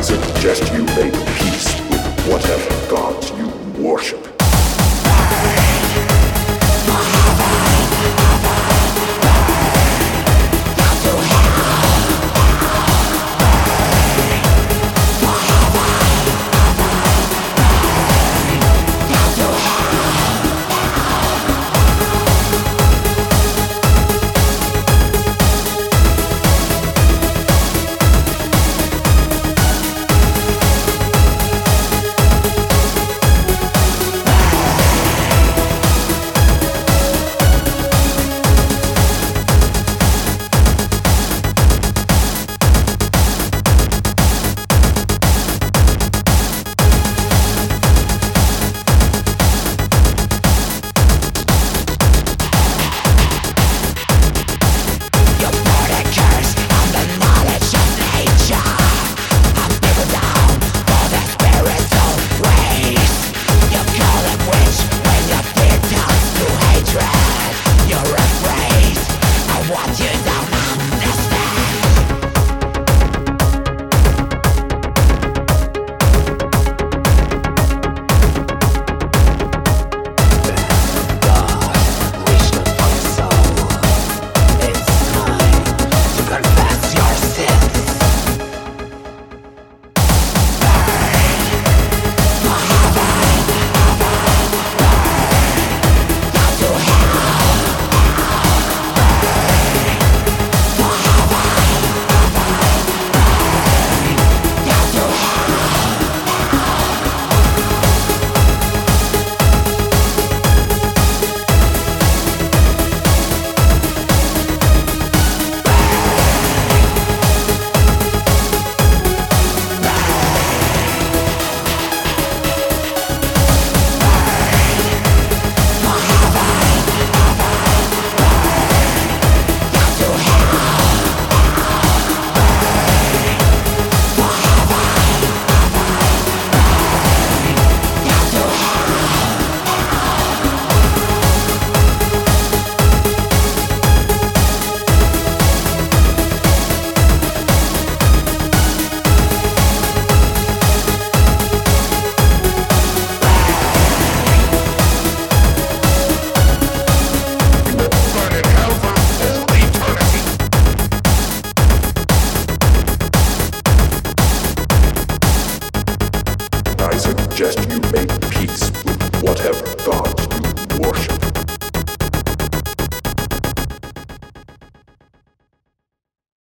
I suggest you make peace with whatever gods you worship. Suggest you